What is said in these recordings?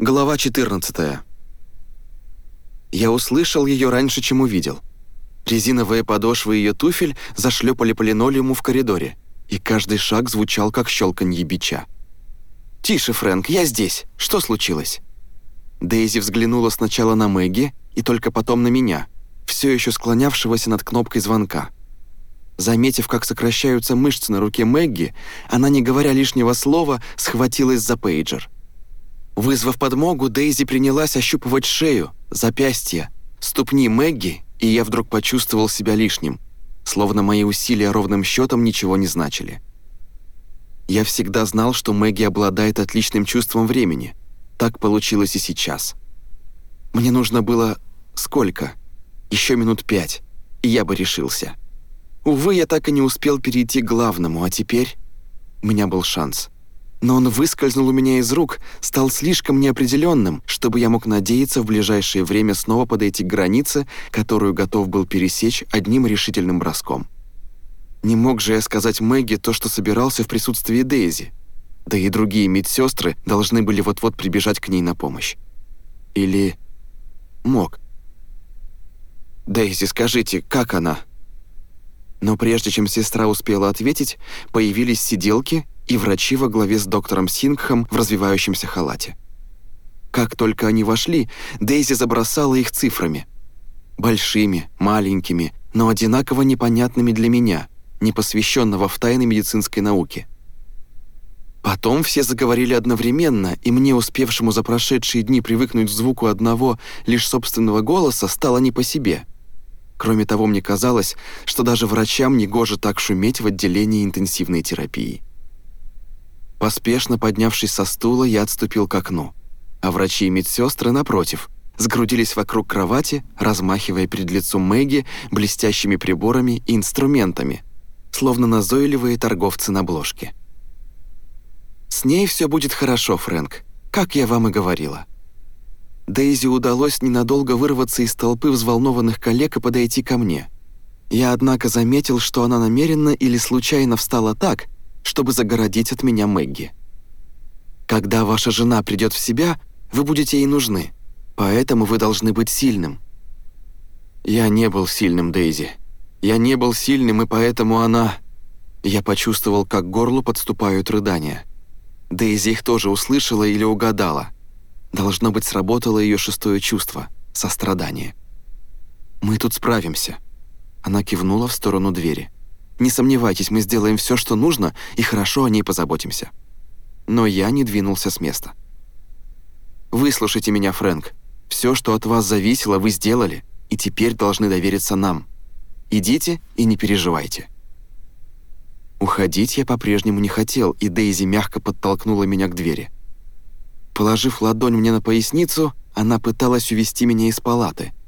Глава 14. Я услышал ее раньше, чем увидел. Резиновые подошвы ее туфель зашлепали по линолеуму в коридоре, и каждый шаг звучал, как щелканье бича. «Тише, Фрэнк, я здесь. Что случилось?» Дейзи взглянула сначала на Мэгги и только потом на меня, все еще склонявшегося над кнопкой звонка. Заметив, как сокращаются мышцы на руке Мэгги, она, не говоря лишнего слова, схватилась за пейджер. Вызвав подмогу, Дейзи принялась ощупывать шею, запястья, ступни Мэгги, и я вдруг почувствовал себя лишним, словно мои усилия ровным счетом ничего не значили. Я всегда знал, что Мэгги обладает отличным чувством времени. Так получилось и сейчас. Мне нужно было... сколько? Еще минут пять, и я бы решился. Увы, я так и не успел перейти к главному, а теперь... У меня был шанс но он выскользнул у меня из рук, стал слишком неопределенным, чтобы я мог надеяться в ближайшее время снова подойти к границе, которую готов был пересечь одним решительным броском. Не мог же я сказать Мэгги то, что собирался в присутствии Дейзи. Да и другие медсестры должны были вот-вот прибежать к ней на помощь. Или... мог. «Дейзи, скажите, как она?» Но прежде чем сестра успела ответить, появились сиделки и врачи во главе с доктором Сингхом в развивающемся халате. Как только они вошли, Дейзи забросала их цифрами. Большими, маленькими, но одинаково непонятными для меня, не посвященного в тайны медицинской науки. Потом все заговорили одновременно, и мне, успевшему за прошедшие дни привыкнуть к звуку одного лишь собственного голоса, стало не по себе. Кроме того, мне казалось, что даже врачам не гоже так шуметь в отделении интенсивной терапии. Поспешно поднявшись со стула, я отступил к окну, а врачи и медсестры, напротив, сгрудились вокруг кровати, размахивая перед лицом Мэгги блестящими приборами и инструментами, словно назойливые торговцы на бложке. «С ней все будет хорошо, Фрэнк, как я вам и говорила». Дейзи удалось ненадолго вырваться из толпы взволнованных коллег и подойти ко мне. Я, однако, заметил, что она намеренно или случайно встала так, чтобы загородить от меня Мэгги. Когда ваша жена придет в себя, вы будете ей нужны, поэтому вы должны быть сильным. Я не был сильным, Дейзи. Я не был сильным, и поэтому она... Я почувствовал, как к горлу подступают рыдания. Дейзи их тоже услышала или угадала. Должно быть, сработало ее шестое чувство — сострадание. «Мы тут справимся». Она кивнула в сторону двери. Не сомневайтесь, мы сделаем все, что нужно, и хорошо о ней позаботимся». Но я не двинулся с места. «Выслушайте меня, Фрэнк. Все, что от вас зависело, вы сделали, и теперь должны довериться нам. Идите и не переживайте». Уходить я по-прежнему не хотел, и Дейзи мягко подтолкнула меня к двери. Положив ладонь мне на поясницу, она пыталась увести меня из палаты —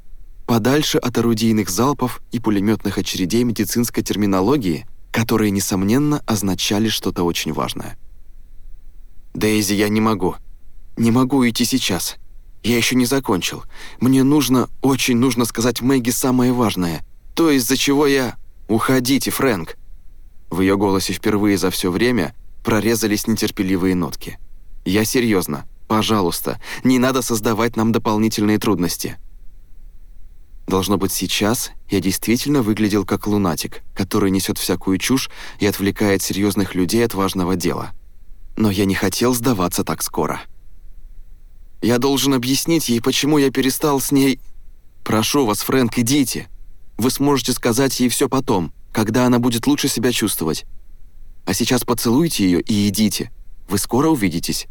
подальше от орудийных залпов и пулеметных очередей медицинской терминологии, которые, несомненно, означали что-то очень важное. «Дейзи, я не могу. Не могу идти сейчас. Я еще не закончил. Мне нужно, очень нужно сказать Мэгги самое важное. То, из-за чего я... Уходите, Фрэнк!» В ее голосе впервые за все время прорезались нетерпеливые нотки. «Я серьезно. Пожалуйста, не надо создавать нам дополнительные трудности». Должно быть, сейчас я действительно выглядел как лунатик, который несет всякую чушь и отвлекает серьезных людей от важного дела. Но я не хотел сдаваться так скоро. Я должен объяснить ей, почему я перестал с ней... Прошу вас, Фрэнк, идите. Вы сможете сказать ей все потом, когда она будет лучше себя чувствовать. А сейчас поцелуйте ее и идите. Вы скоро увидитесь.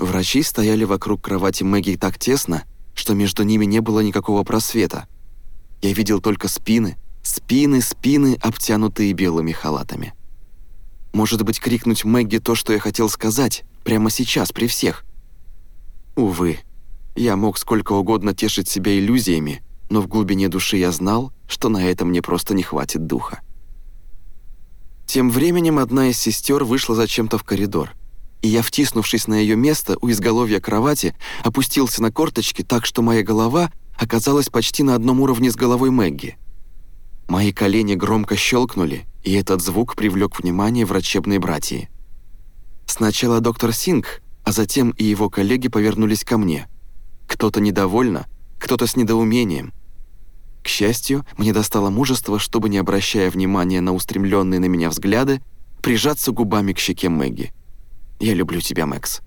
Врачи стояли вокруг кровати Мэгги так тесно, что между ними не было никакого просвета. Я видел только спины, спины, спины, обтянутые белыми халатами. Может быть, крикнуть Мэгги то, что я хотел сказать, прямо сейчас, при всех? Увы, я мог сколько угодно тешить себя иллюзиями, но в глубине души я знал, что на это мне просто не хватит духа. Тем временем одна из сестер вышла зачем-то в коридор и я, втиснувшись на ее место у изголовья кровати, опустился на корточки так, что моя голова оказалась почти на одном уровне с головой Мэгги. Мои колени громко щелкнули, и этот звук привлек внимание врачебной братьи. Сначала доктор Синг, а затем и его коллеги повернулись ко мне. Кто-то недовольно, кто-то с недоумением. К счастью, мне достало мужества, чтобы, не обращая внимания на устремленные на меня взгляды, прижаться губами к щеке Мэгги. «Я люблю тебя, Мэкс».